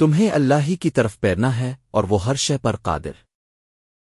تمہیں اللہ ہی کی طرف پیرنا ہے اور وہ ہر شے پر قادر۔